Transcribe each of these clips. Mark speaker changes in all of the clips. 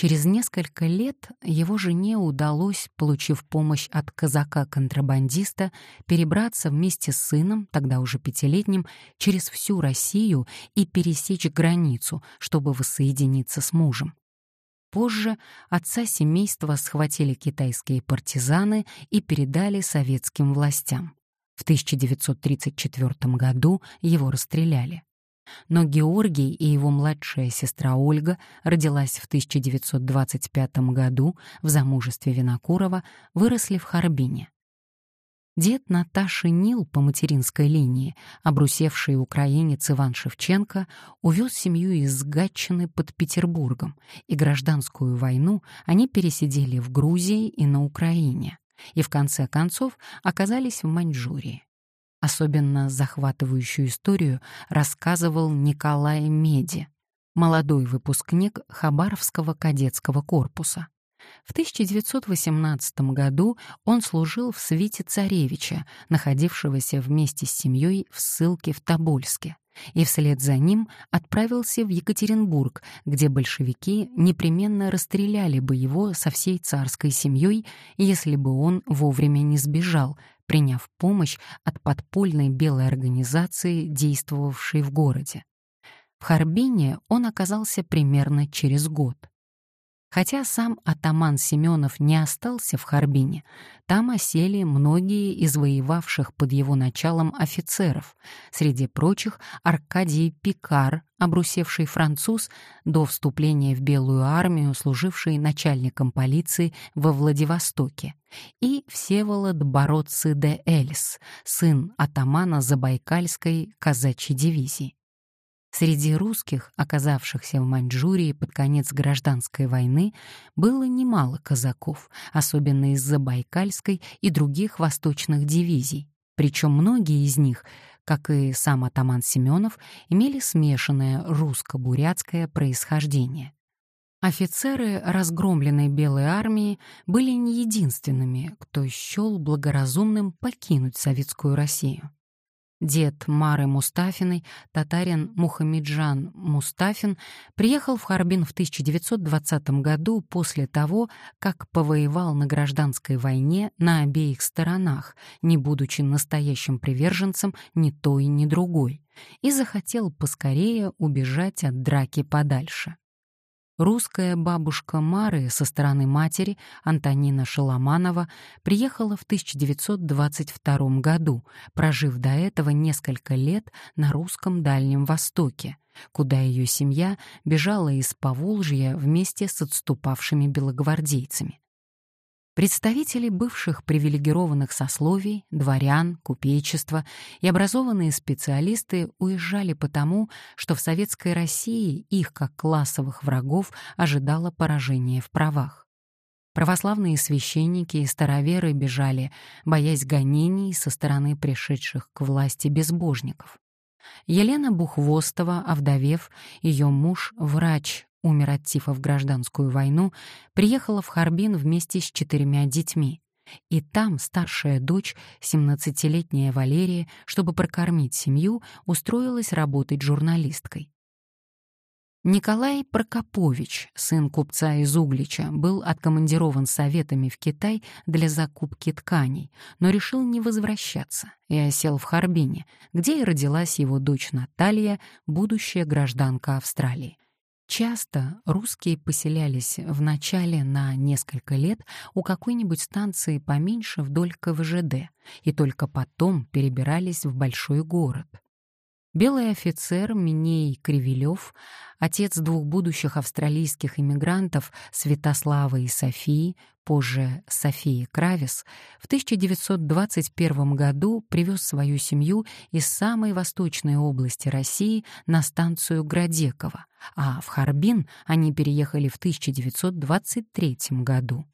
Speaker 1: Через несколько лет его жене удалось, получив помощь от казака-контрабандиста, перебраться вместе с сыном, тогда уже пятилетним, через всю Россию и пересечь границу, чтобы воссоединиться с мужем. Позже отца семейства схватили китайские партизаны и передали советским властям. В 1934 году его расстреляли. Но Георгий и его младшая сестра Ольга родилась в 1925 году в замужестве Винокурова, выросли в Харбине. Дед Наташи Нил по материнской линии, обрусевший украинец Иван Шевченко, увез семью из Гатчины под Петербургом, и гражданскую войну они пересидели в Грузии и на Украине, и в конце концов оказались в Маньчжурии. Особенно захватывающую историю рассказывал Николай Меди, молодой выпускник Хабаровского кадетского корпуса. В 1918 году он служил в свите царевича, находившегося вместе с семьей в ссылке в Тобольске, и вслед за ним отправился в Екатеринбург, где большевики непременно расстреляли бы его со всей царской семьей, если бы он вовремя не сбежал, приняв помощь от подпольной белой организации, действовавшей в городе. В Харбине он оказался примерно через год. Хотя сам атаман Семенов не остался в Харбине, там осели многие из воевавших под его началом офицеров, среди прочих Аркадий Пикар, обрусевший француз, до вступления в Белую армию, служивший начальником полиции во Владивостоке, и Всеволод Бородцы де Эльс, сын атамана Забайкальской казачьей дивизии. Среди русских, оказавшихся в Маньчжурии под конец гражданской войны, было немало казаков, особенно из Забайкальской и других восточных дивизий. Причем многие из них, как и сам атаман Семенов, имели смешанное русско-бурятское происхождение. Офицеры разгромленной Белой армии были не единственными, кто счел благоразумным покинуть Советскую Россию. Дед Мары Мустафиной, татарин Мухамеджан Мустафин, приехал в Харбин в 1920 году после того, как повоевал на гражданской войне на обеих сторонах, не будучи настоящим приверженцем ни той, ни другой, и захотел поскорее убежать от драки подальше. Русская бабушка Мары со стороны матери, Антонина Шаламанова, приехала в 1922 году, прожив до этого несколько лет на русском Дальнем Востоке, куда ее семья бежала из Поволжья вместе с отступавшими белогвардейцами. Представители бывших привилегированных сословий, дворян, купечества и образованные специалисты уезжали потому, что в советской России их, как классовых врагов, ожидало поражение в правах. Православные священники и староверы бежали, боясь гонений со стороны пришедших к власти безбожников. Елена Бухвостова, овдовев, ее муж, врач, умер от тифа в гражданскую войну, приехала в Харбин вместе с четырьмя детьми. И там старшая дочь, 17-летняя Валерия, чтобы прокормить семью, устроилась работать журналисткой. Николай Прокопович, сын купца из Углича, был откомандирован советами в Китай для закупки тканей, но решил не возвращаться и осел в Харбине, где и родилась его дочь Наталья, будущая гражданка Австралии. Часто русские поселялись вначале на несколько лет у какой-нибудь станции поменьше вдоль КВЖД и только потом перебирались в большой город. Белый офицер Миней Кривилев, отец двух будущих австралийских иммигрантов Святослава и Софии, позже Софии Кравис, в 1921 году привез свою семью из самой восточной области России на станцию Градекова, а в Харбин они переехали в 1923 году.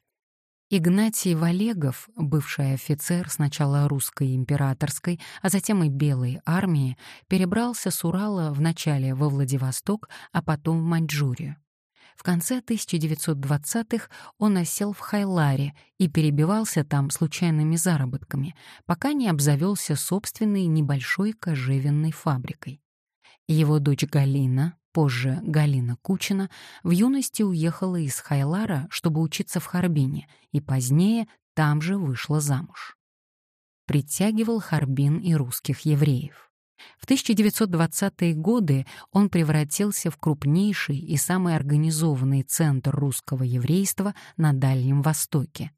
Speaker 1: Игнатий Валегов, бывший офицер сначала русской императорской, а затем и белой армии, перебрался с Урала вначале во Владивосток, а потом в Маньчжурию. В конце 1920-х он осел в Хайларе и перебивался там случайными заработками, пока не обзавелся собственной небольшой кожевенной фабрикой. Его дочь Галина, позже Галина Кучина, в юности уехала из Хайлара, чтобы учиться в Харбине, и позднее там же вышла замуж. Притягивал Харбин и русских евреев. В 1920-е годы он превратился в крупнейший и самый организованный центр русского еврейства на Дальнем Востоке.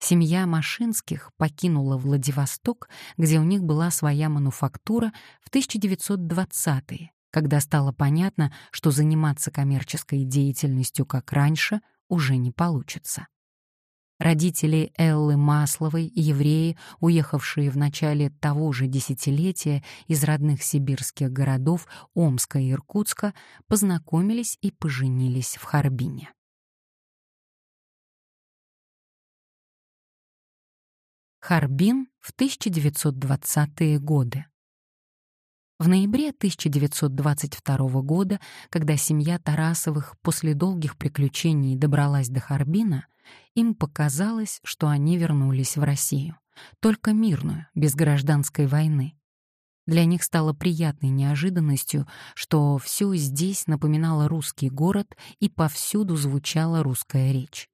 Speaker 1: Семья Машинских покинула Владивосток, где у них была своя мануфактура, в 1920-е, когда стало понятно, что заниматься коммерческой деятельностью как раньше уже не получится. Родители Эллы Масловой, евреи, уехавшие в начале того же десятилетия из родных сибирских городов Омска и Иркутска, познакомились и поженились в Харбине. Харбин в 1920-е годы. В ноябре 1922 года, когда семья Тарасовых после долгих приключений добралась до Харбина, им показалось, что они вернулись в Россию, только мирную, без гражданской войны. Для них стало приятной неожиданностью, что все здесь напоминало русский город и повсюду звучала русская речь.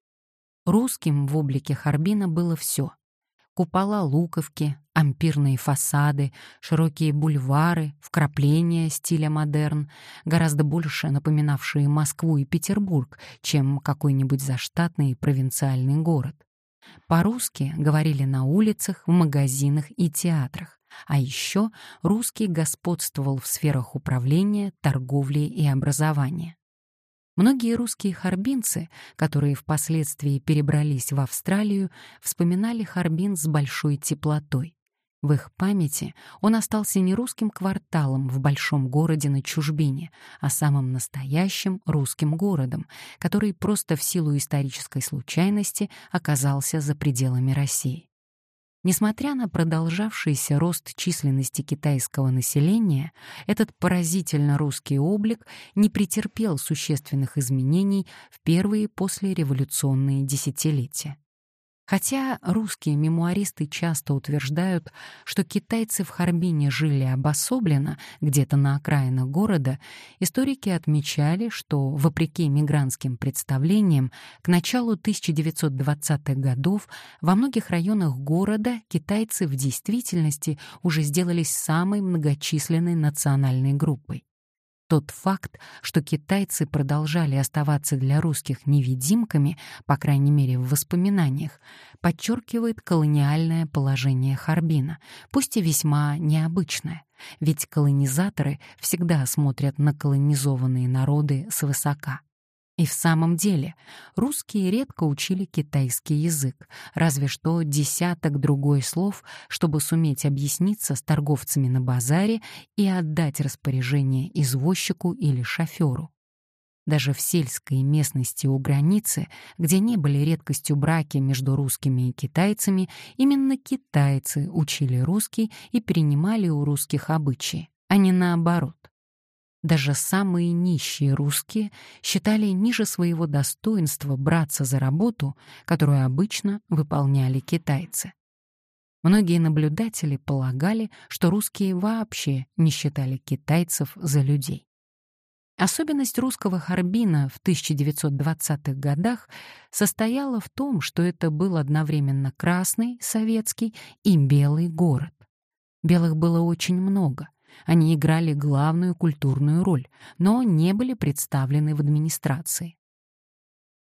Speaker 1: Русским в облике Харбина было все купола луковки, ампирные фасады, широкие бульвары, вкрапления стиля модерн, гораздо больше напоминавшие Москву и Петербург, чем какой-нибудь заштатный провинциальный город. По-русски говорили на улицах, в магазинах и театрах. А еще русский господствовал в сферах управления, торговли и образования. Многие русские харбинцы, которые впоследствии перебрались в Австралию, вспоминали Харбин с большой теплотой. В их памяти он остался не русским кварталом в большом городе на чужбине, а самым настоящим русским городом, который просто в силу исторической случайности оказался за пределами России. Несмотря на продолжавшийся рост численности китайского населения, этот поразительно русский облик не претерпел существенных изменений в первые послереволюционные десятилетия. Хотя русские мемуаристы часто утверждают, что китайцы в Харбине жили обособленно, где-то на окраинах города, историки отмечали, что, вопреки мигрантским представлениям, к началу 1920-х годов во многих районах города китайцы в действительности уже сделались самой многочисленной национальной группой. Тот факт, что китайцы продолжали оставаться для русских невидимками, по крайней мере в воспоминаниях, подчеркивает колониальное положение Харбина, пусть и весьма необычное, ведь колонизаторы всегда смотрят на колонизованные народы свысока. И в самом деле, русские редко учили китайский язык, разве что десяток другой слов, чтобы суметь объясниться с торговцами на базаре и отдать распоряжение извозчику или шоферу. Даже в сельской местности у границы, где не были редкостью браки между русскими и китайцами, именно китайцы учили русский и перенимали у русских обычаи, а не наоборот. Даже самые нищие русские считали ниже своего достоинства браться за работу, которую обычно выполняли китайцы. Многие наблюдатели полагали, что русские вообще не считали китайцев за людей. Особенность русского Харбина в 1920-х годах состояла в том, что это был одновременно красный, советский и белый город. Белых было очень много — они играли главную культурную роль, но не были представлены в администрации.